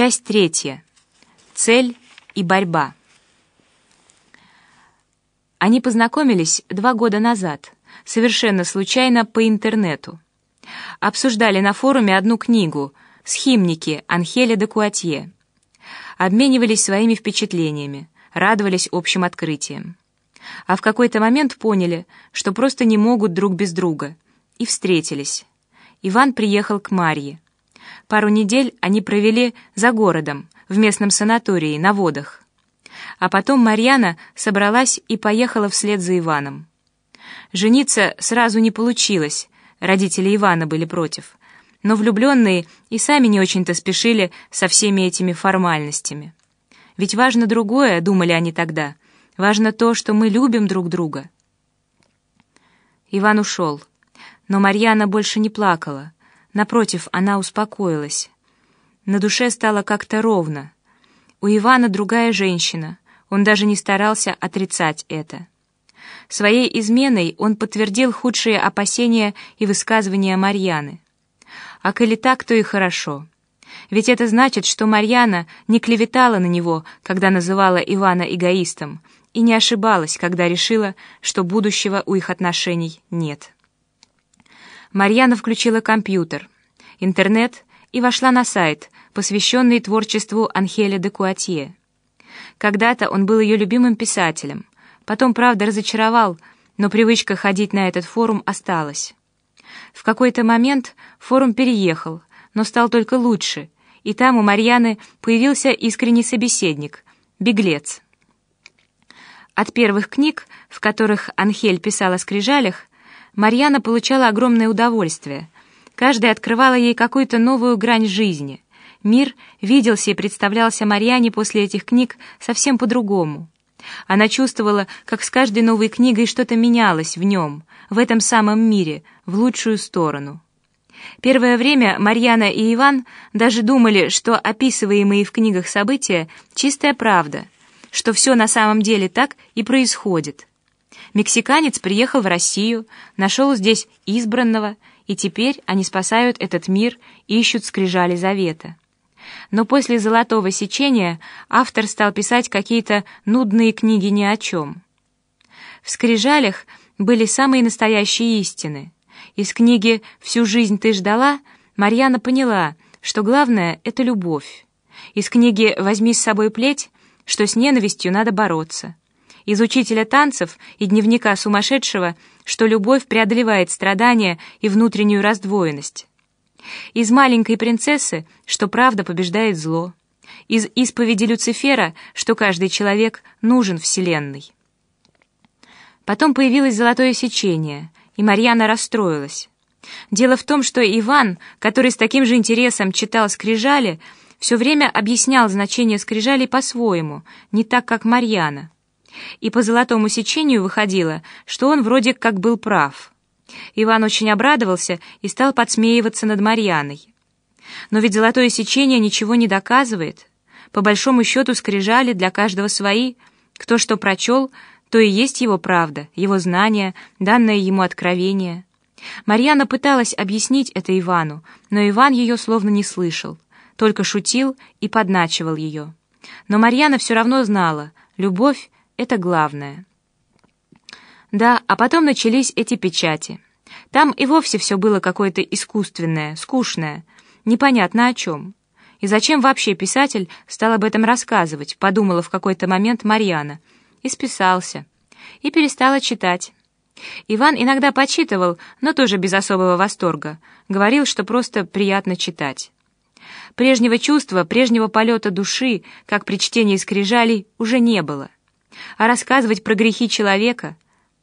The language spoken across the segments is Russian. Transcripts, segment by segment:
Часть третья. Цель и борьба. Они познакомились два года назад, совершенно случайно по интернету. Обсуждали на форуме одну книгу «Схимники» Анхеля де Куатье. Обменивались своими впечатлениями, радовались общим открытиям. А в какой-то момент поняли, что просто не могут друг без друга, и встретились. Иван приехал к Марье. Пару недель они провели за городом, в местном санатории, на водах. А потом Марьяна собралась и поехала вслед за Иваном. Жениться сразу не получилось, родители Ивана были против. Но влюбленные и сами не очень-то спешили со всеми этими формальностями. Ведь важно другое, думали они тогда. Важно то, что мы любим друг друга. Иван ушел, но Марьяна больше не плакала. Напротив, она успокоилась. На душе стало как-то ровно. У Ивана другая женщина, он даже не старался отрицать это. Своей изменой он подтвердил худшие опасения и высказывания Марьяны. А коли так, то и хорошо. Ведь это значит, что Марьяна не клеветала на него, когда называла Ивана эгоистом, и не ошибалась, когда решила, что будущего у их отношений нет. Марьяна включила компьютер, интернет и вошла на сайт, посвященный творчеству Анхеля де Куатье. Когда-то он был ее любимым писателем, потом, правда, разочаровал, но привычка ходить на этот форум осталась. В какой-то момент форум переехал, но стал только лучше, и там у Марьяны появился искренний собеседник — беглец. От первых книг, в которых Анхель писал о скрижалях, Марьяна получала огромное удовольствие. Каждая открывала ей какую-то новую грань жизни. Мир виделся и представлялся Марьяне после этих книг совсем по-другому. Она чувствовала, как с каждой новой книгой что-то менялось в нем, в этом самом мире, в лучшую сторону. Первое время Марьяна и Иван даже думали, что описываемые в книгах события — чистая правда, что все на самом деле так и происходит. Мексиканец приехал в Россию, нашел здесь избранного, и теперь они спасают этот мир ищут скрижали завета. Но после «Золотого сечения» автор стал писать какие-то нудные книги ни о чем. В «Скрижалях» были самые настоящие истины. Из книги «Всю жизнь ты ждала» Марьяна поняла, что главное — это любовь. Из книги «Возьми с собой плеть», что с ненавистью надо бороться из учителя танцев и дневника сумасшедшего, что любовь преодолевает страдания и внутреннюю раздвоенность. Из маленькой принцессы, что правда побеждает зло. Из исповеди Люцифера, что каждый человек нужен Вселенной. Потом появилось золотое сечение, и Марьяна расстроилась. Дело в том, что Иван, который с таким же интересом читал скрижали, все время объяснял значение скрижалей по-своему, не так, как Марьяна и по золотому сечению выходило, что он вроде как был прав. Иван очень обрадовался и стал подсмеиваться над Марьяной. Но ведь золотое сечение ничего не доказывает. По большому счету скрижали для каждого свои. Кто что прочел, то и есть его правда, его знание, данное ему откровение. Марьяна пыталась объяснить это Ивану, но Иван ее словно не слышал, только шутил и подначивал ее. Но Марьяна все равно знала, любовь это главное. Да, а потом начались эти печати. Там и вовсе все было какое-то искусственное, скучное, непонятно о чем. И зачем вообще писатель стал об этом рассказывать, подумала в какой-то момент Марьяна. И списался. И перестала читать. Иван иногда почитывал, но тоже без особого восторга. Говорил, что просто приятно читать. Прежнего чувства, прежнего полета души, как при чтении скрижалей, уже не было. А рассказывать про грехи человека?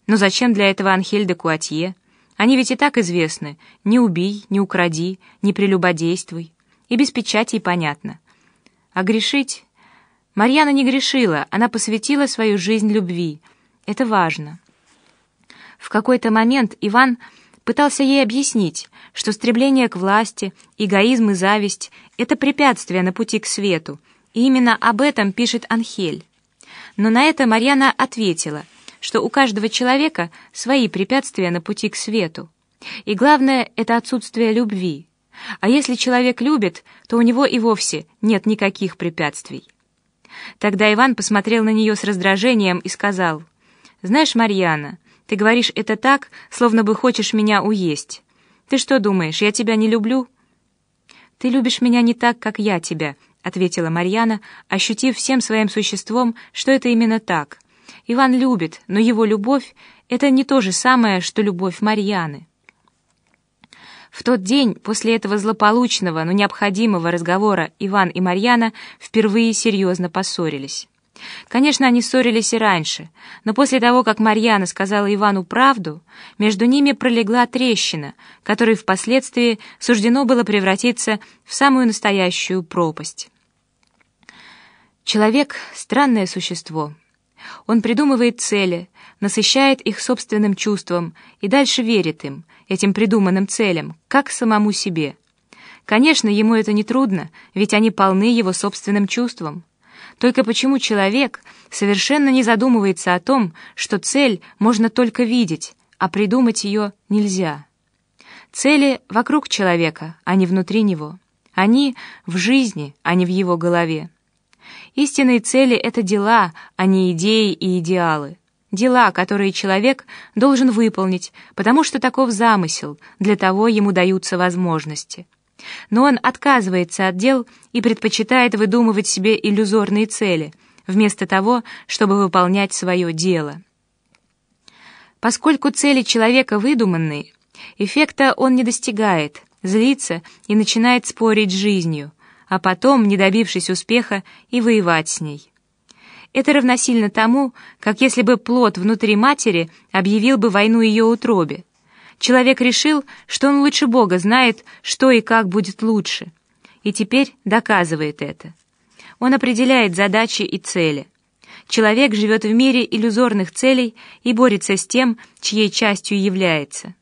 Но зачем для этого Анхель де Куатье? Они ведь и так известны. Не убий, не укради, не прелюбодействуй. И без печати понятно. А грешить? Марьяна не грешила, она посвятила свою жизнь любви. Это важно. В какой-то момент Иван пытался ей объяснить, что стремление к власти, эгоизм и зависть — это препятствие на пути к свету, и именно об этом пишет Анхель. Но на это Марьяна ответила, что у каждого человека свои препятствия на пути к свету. И главное — это отсутствие любви. А если человек любит, то у него и вовсе нет никаких препятствий. Тогда Иван посмотрел на нее с раздражением и сказал, «Знаешь, Марьяна, ты говоришь это так, словно бы хочешь меня уесть. Ты что думаешь, я тебя не люблю?» «Ты любишь меня не так, как я тебя», — ответила Марьяна, ощутив всем своим существом, что это именно так. Иван любит, но его любовь — это не то же самое, что любовь Марьяны. В тот день, после этого злополучного, но необходимого разговора, Иван и Марьяна впервые серьезно поссорились. Конечно, они ссорились и раньше, но после того, как Марьяна сказала Ивану правду, между ними пролегла трещина, которой впоследствии суждено было превратиться в самую настоящую пропасть. Человек — странное существо. Он придумывает цели, насыщает их собственным чувством и дальше верит им, этим придуманным целям, как самому себе. Конечно, ему это не трудно, ведь они полны его собственным чувством. Только почему человек совершенно не задумывается о том, что цель можно только видеть, а придумать ее нельзя? Цели вокруг человека, а не внутри него. Они в жизни, а не в его голове. Истинные цели — это дела, а не идеи и идеалы. Дела, которые человек должен выполнить, потому что таков замысел, для того ему даются возможности но он отказывается от дел и предпочитает выдумывать себе иллюзорные цели, вместо того, чтобы выполнять свое дело. Поскольку цели человека выдуманные, эффекта он не достигает, злится и начинает спорить с жизнью, а потом, не добившись успеха, и воевать с ней. Это равносильно тому, как если бы плод внутри матери объявил бы войну ее утробе, Человек решил, что он лучше Бога знает, что и как будет лучше, и теперь доказывает это. Он определяет задачи и цели. Человек живет в мире иллюзорных целей и борется с тем, чьей частью является.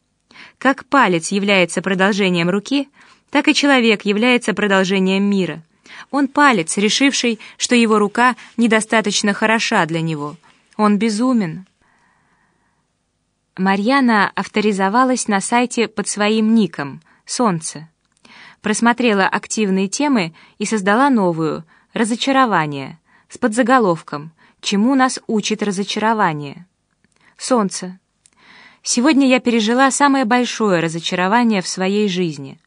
Как палец является продолжением руки, так и человек является продолжением мира. Он палец, решивший, что его рука недостаточно хороша для него. Он безумен. Марьяна авторизовалась на сайте под своим ником «Солнце». Просмотрела активные темы и создала новую «Разочарование» с подзаголовком «Чему нас учит разочарование?» «Солнце». Сегодня я пережила самое большое разочарование в своей жизни.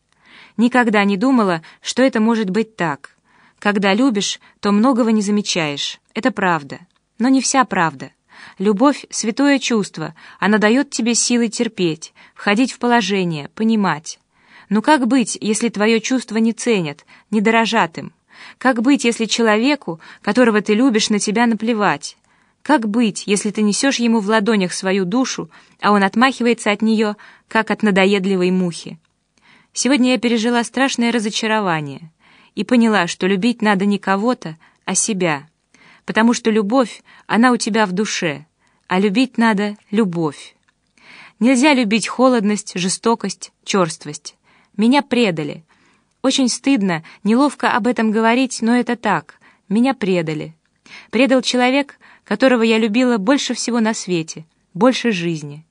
Никогда не думала, что это может быть так. Когда любишь, то многого не замечаешь. Это правда. Но не вся правда. Любовь — святое чувство, она дает тебе силы терпеть, входить в положение, понимать. Но как быть, если твое чувство не ценят, не дорожат им? Как быть, если человеку, которого ты любишь, на тебя наплевать? Как быть, если ты несешь ему в ладонях свою душу, а он отмахивается от нее, как от надоедливой мухи? Сегодня я пережила страшное разочарование и поняла, что любить надо не кого-то, а себя потому что любовь, она у тебя в душе, а любить надо любовь. Нельзя любить холодность, жестокость, черствость. Меня предали. Очень стыдно, неловко об этом говорить, но это так. Меня предали. Предал человек, которого я любила больше всего на свете, больше жизни.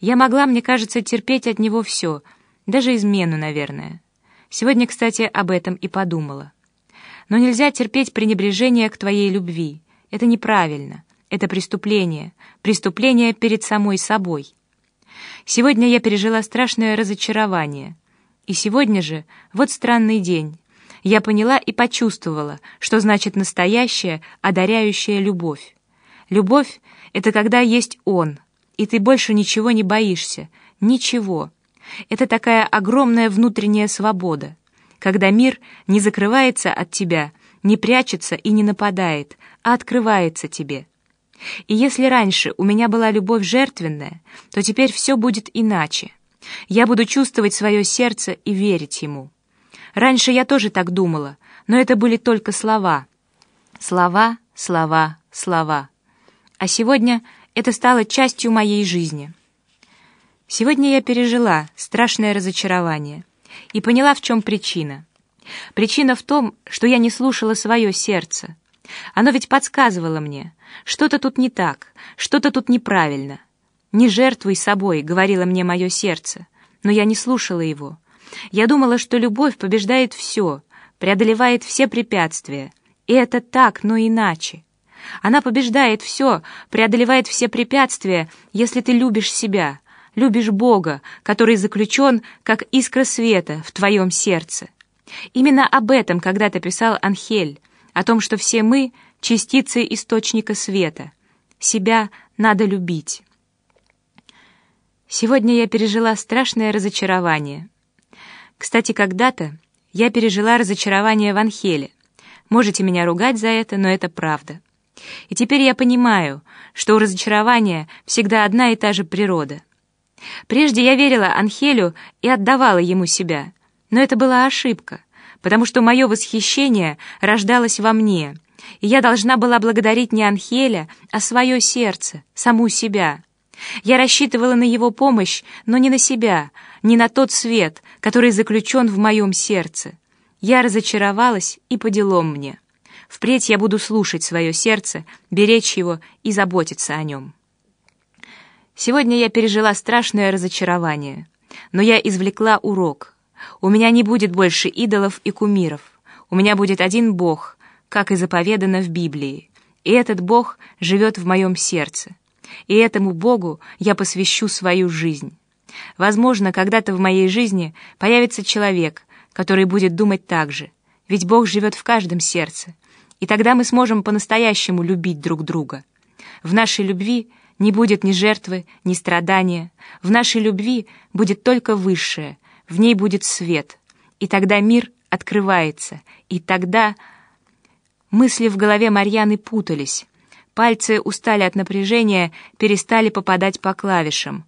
Я могла, мне кажется, терпеть от него все, даже измену, наверное. Сегодня, кстати, об этом и подумала но нельзя терпеть пренебрежение к твоей любви. Это неправильно. Это преступление. Преступление перед самой собой. Сегодня я пережила страшное разочарование. И сегодня же, вот странный день, я поняла и почувствовала, что значит настоящая, одаряющая любовь. Любовь — это когда есть Он, и ты больше ничего не боишься, ничего. Это такая огромная внутренняя свобода когда мир не закрывается от тебя, не прячется и не нападает, а открывается тебе. И если раньше у меня была любовь жертвенная, то теперь все будет иначе. Я буду чувствовать свое сердце и верить ему. Раньше я тоже так думала, но это были только слова. Слова, слова, слова. А сегодня это стало частью моей жизни. Сегодня я пережила страшное разочарование — и поняла, в чем причина. Причина в том, что я не слушала свое сердце. Оно ведь подсказывало мне, что-то тут не так, что-то тут неправильно. «Не жертвуй собой», — говорило мне мое сердце, но я не слушала его. Я думала, что любовь побеждает все, преодолевает все препятствия. И это так, но иначе. Она побеждает все, преодолевает все препятствия, если ты любишь себя, любишь Бога, который заключен, как искра света, в твоем сердце. Именно об этом когда-то писал Анхель, о том, что все мы — частицы источника света. Себя надо любить. Сегодня я пережила страшное разочарование. Кстати, когда-то я пережила разочарование в Анхеле. Можете меня ругать за это, но это правда. И теперь я понимаю, что у разочарования всегда одна и та же природа. Прежде я верила Анхелю и отдавала ему себя, но это была ошибка, потому что мое восхищение рождалось во мне, и я должна была благодарить не Анхеля, а свое сердце, саму себя. Я рассчитывала на его помощь, но не на себя, не на тот свет, который заключен в моем сердце. Я разочаровалась, и по делам мне. Впредь я буду слушать свое сердце, беречь его и заботиться о нем. Сегодня я пережила страшное разочарование, но я извлекла урок. У меня не будет больше идолов и кумиров. У меня будет один Бог, как и заповедано в Библии. И этот Бог живет в моем сердце. И этому Богу я посвящу свою жизнь. Возможно, когда-то в моей жизни появится человек, который будет думать так же, ведь Бог живет в каждом сердце, и тогда мы сможем по-настоящему любить друг друга. В нашей любви не будет ни жертвы, ни страдания. В нашей любви будет только высшее, в ней будет свет. И тогда мир открывается, и тогда... Мысли в голове Марьяны путались. Пальцы устали от напряжения, перестали попадать по клавишам.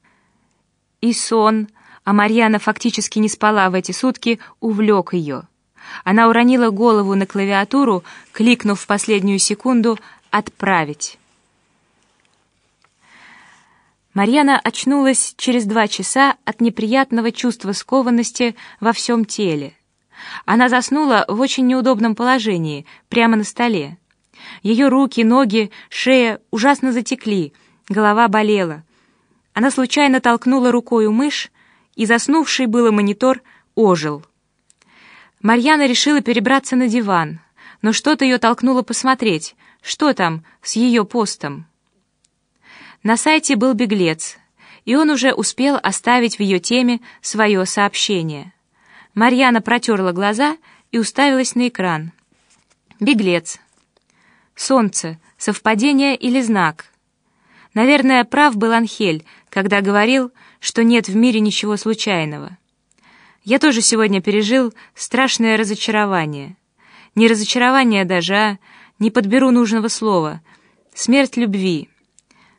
И сон, а Марьяна фактически не спала в эти сутки, увлек ее. Она уронила голову на клавиатуру, кликнув в последнюю секунду «Отправить». Марьяна очнулась через два часа от неприятного чувства скованности во всем теле. Она заснула в очень неудобном положении, прямо на столе. Ее руки, ноги, шея ужасно затекли, голова болела. Она случайно толкнула рукою мышь, и заснувший было монитор ожил. Марьяна решила перебраться на диван, но что-то ее толкнуло посмотреть, что там с ее постом. На сайте был беглец, и он уже успел оставить в ее теме свое сообщение. Марьяна протерла глаза и уставилась на экран. Беглец. Солнце. Совпадение или знак? Наверное, прав был Анхель, когда говорил, что нет в мире ничего случайного. Я тоже сегодня пережил страшное разочарование. Не разочарование даже, а не подберу нужного слова. Смерть любви.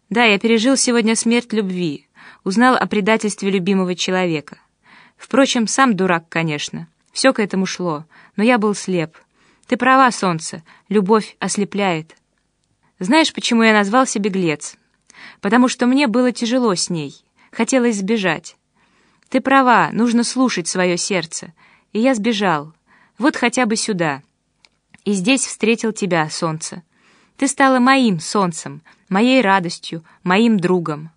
Да, я пережил сегодня смерть любви, узнал о предательстве любимого человека. Впрочем, сам дурак, конечно. Все к этому шло, но я был слеп. Ты права, солнце, любовь ослепляет. Знаешь, почему я назвался беглец? Потому что мне было тяжело с ней, хотелось сбежать. Ты права, нужно слушать свое сердце. И я сбежал. Вот хотя бы сюда. И здесь встретил тебя, солнце. Ты стала моим солнцем, моей радостью, моим другом.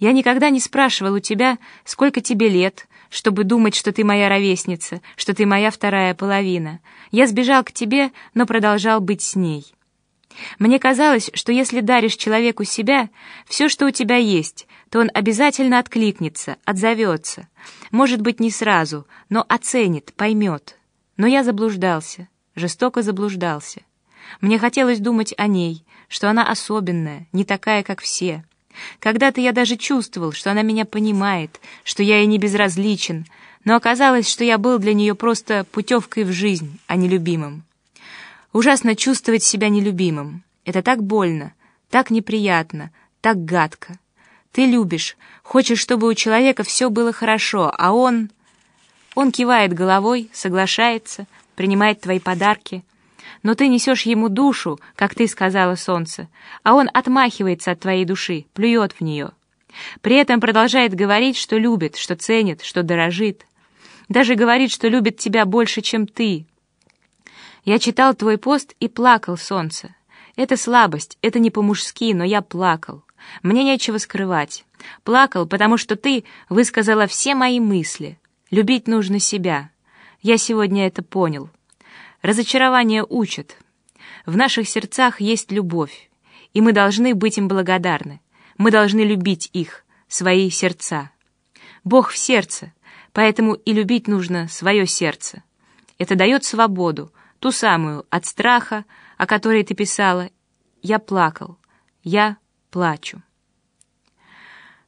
Я никогда не спрашивал у тебя, сколько тебе лет, чтобы думать, что ты моя ровесница, что ты моя вторая половина. Я сбежал к тебе, но продолжал быть с ней. Мне казалось, что если даришь человеку себя, все, что у тебя есть, то он обязательно откликнется, отзовется. Может быть, не сразу, но оценит, поймет. Но я заблуждался, жестоко заблуждался. Мне хотелось думать о ней, что она особенная, не такая, как все. Когда-то я даже чувствовал, что она меня понимает, что я ей не безразличен, но оказалось, что я был для нее просто путевкой в жизнь, а не любимым. Ужасно чувствовать себя нелюбимым. Это так больно, так неприятно, так гадко. Ты любишь, хочешь, чтобы у человека все было хорошо, а он... Он кивает головой, соглашается, принимает твои подарки. Но ты несешь ему душу, как ты сказала, солнце, а он отмахивается от твоей души, плюет в нее. При этом продолжает говорить, что любит, что ценит, что дорожит. Даже говорит, что любит тебя больше, чем ты, я читал твой пост и плакал, солнце. Это слабость, это не по-мужски, но я плакал. Мне нечего скрывать. Плакал, потому что ты высказала все мои мысли. Любить нужно себя. Я сегодня это понял. Разочарование учат. В наших сердцах есть любовь, и мы должны быть им благодарны. Мы должны любить их, свои сердца. Бог в сердце, поэтому и любить нужно свое сердце. Это дает свободу, ту самую, от страха, о которой ты писала. Я плакал, я плачу.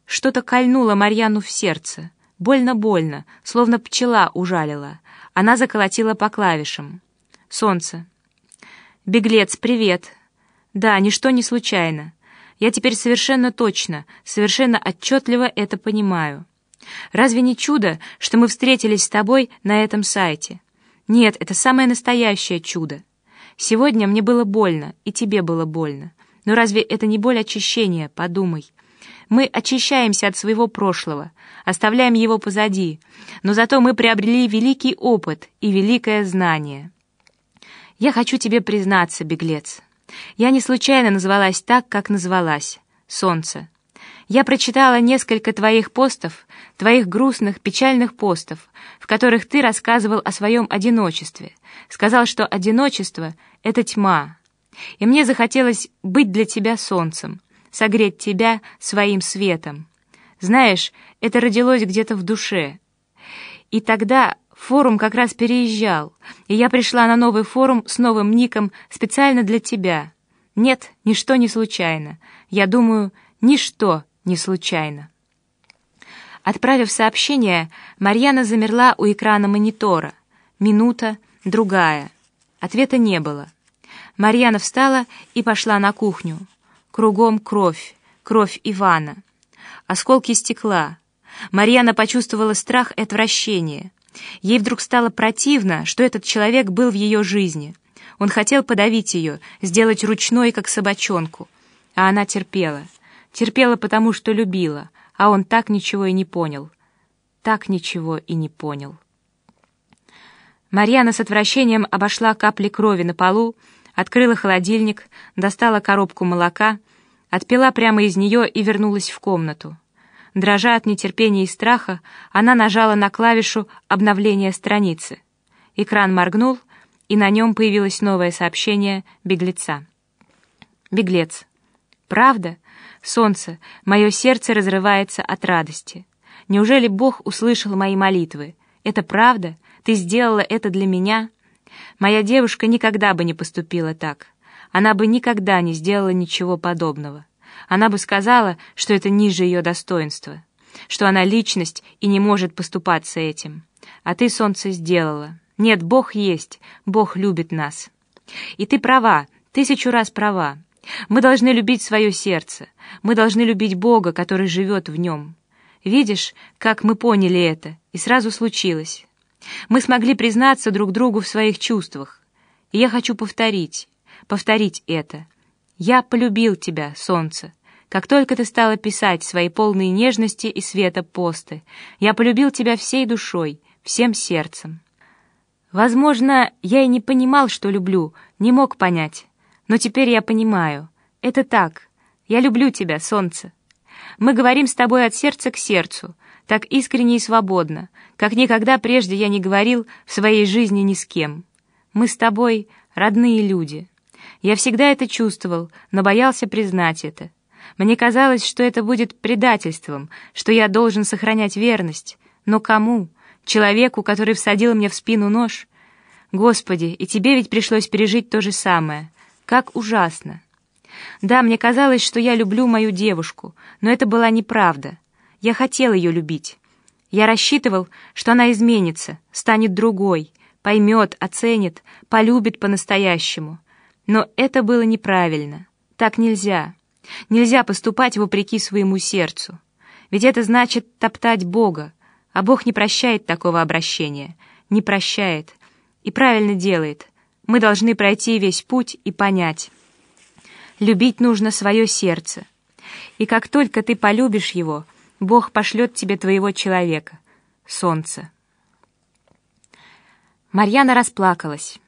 Что-то кольнуло Марьяну в сердце. Больно-больно, словно пчела ужалила. Она заколотила по клавишам. Солнце. «Беглец, привет!» «Да, ничто не случайно. Я теперь совершенно точно, совершенно отчетливо это понимаю. Разве не чудо, что мы встретились с тобой на этом сайте? Нет, это самое настоящее чудо. Сегодня мне было больно, и тебе было больно. Но разве это не боль очищения? Подумай. Мы очищаемся от своего прошлого, оставляем его позади, но зато мы приобрели великий опыт и великое знание. Я хочу тебе признаться, беглец. Я не случайно назвалась так, как назвалась — Солнце. Я прочитала несколько твоих постов, твоих грустных, печальных постов, в которых ты рассказывал о своем одиночестве, сказал, что одиночество — это тьма. И мне захотелось быть для тебя солнцем, согреть тебя своим светом. Знаешь, это родилось где-то в душе. И тогда форум как раз переезжал, и я пришла на новый форум с новым ником специально для тебя. Нет, ничто не случайно. Я думаю, ничто не случайно. Отправив сообщение, Марьяна замерла у экрана монитора. Минута, другая. Ответа не было. Марьяна встала и пошла на кухню. Кругом кровь, кровь Ивана. Осколки стекла. Марьяна почувствовала страх и отвращение. Ей вдруг стало противно, что этот человек был в ее жизни. Он хотел подавить ее, сделать ручной, как собачонку. А она терпела. Терпела, потому что любила, а он так ничего и не понял. Так ничего и не понял. Марьяна с отвращением обошла капли крови на полу, открыла холодильник, достала коробку молока, отпила прямо из нее и вернулась в комнату. Дрожа от нетерпения и страха, она нажала на клавишу обновления страницы. Экран моргнул, и на нем появилось новое сообщение беглеца. «Беглец. Правда? Солнце, мое сердце разрывается от радости. Неужели Бог услышал мои молитвы? Это правда? Ты сделала это для меня?» Моя девушка никогда бы не поступила так. Она бы никогда не сделала ничего подобного. Она бы сказала, что это ниже ее достоинства, что она личность и не может поступаться этим. А ты, солнце, сделала. Нет, Бог есть, Бог любит нас. И ты права, тысячу раз права. Мы должны любить свое сердце. Мы должны любить Бога, который живет в нем. Видишь, как мы поняли это, и сразу случилось. Мы смогли признаться друг другу в своих чувствах. И я хочу повторить, повторить это. Я полюбил тебя, солнце. Как только ты стала писать свои полные нежности и света посты, я полюбил тебя всей душой, всем сердцем. Возможно, я и не понимал, что люблю, не мог понять. Но теперь я понимаю. Это так. Я люблю тебя, солнце. Мы говорим с тобой от сердца к сердцу, так искренне и свободно, как никогда прежде я не говорил в своей жизни ни с кем. Мы с тобой родные люди. Я всегда это чувствовал, но боялся признать это. Мне казалось, что это будет предательством, что я должен сохранять верность. Но кому? Человеку, который всадил мне в спину нож? Господи, и тебе ведь пришлось пережить то же самое. Как ужасно. Да, мне казалось, что я люблю мою девушку, но это была неправда. Я хотел ее любить. Я рассчитывал, что она изменится, станет другой, поймет, оценит, полюбит по-настоящему. Но это было неправильно. Так нельзя. Нельзя поступать вопреки своему сердцу. Ведь это значит топтать Бога, а Бог не прощает такого обращения. Не прощает. И правильно делает. Мы должны пройти весь путь и понять. Любить нужно свое сердце. И как только ты полюбишь его, Бог пошлет тебе твоего человека, солнце. Марьяна расплакалась.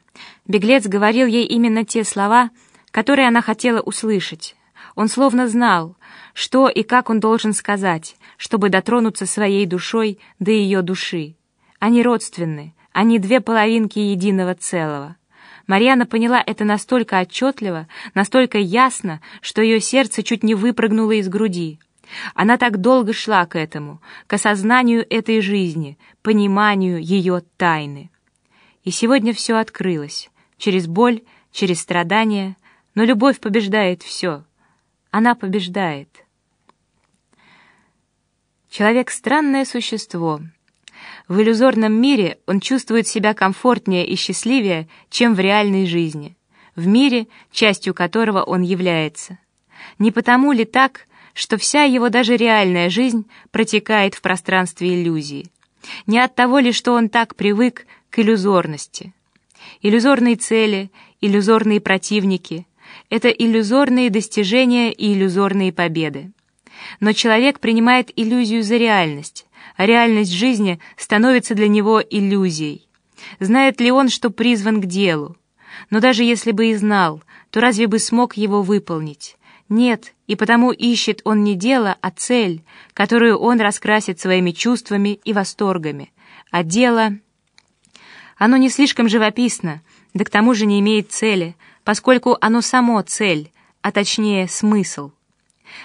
Беглец говорил ей именно те слова, которые она хотела услышать. Он словно знал, что и как он должен сказать, чтобы дотронуться своей душой до ее души. Они родственны, они две половинки единого целого. Марьяна поняла это настолько отчетливо, настолько ясно, что ее сердце чуть не выпрыгнуло из груди. Она так долго шла к этому, к осознанию этой жизни, пониманию ее тайны. И сегодня все открылось, через боль, через страдания, но любовь побеждает все. Она побеждает. Человек — странное существо. В иллюзорном мире он чувствует себя комфортнее и счастливее, чем в реальной жизни, в мире, частью которого он является. Не потому ли так, что вся его даже реальная жизнь протекает в пространстве иллюзии? Не от того ли, что он так привык иллюзорности? Иллюзорные цели, иллюзорные противники — это иллюзорные достижения и иллюзорные победы. Но человек принимает иллюзию за реальность, а реальность жизни становится для него иллюзией. Знает ли он, что призван к делу? Но даже если бы и знал, то разве бы смог его выполнить? Нет, и потому ищет он не дело, а цель, которую он раскрасит своими чувствами и восторгами. А дело... Оно не слишком живописно, да к тому же не имеет цели, поскольку оно само цель, а точнее смысл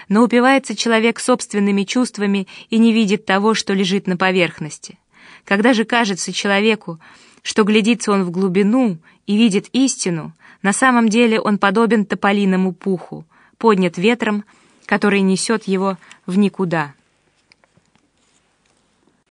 но упивается человек собственными чувствами и не видит того, что лежит на поверхности. Когда же кажется человеку, что глядится он в глубину и видит истину, на самом деле он подобен тополиному пуху, поднят ветром, который несет его в никуда.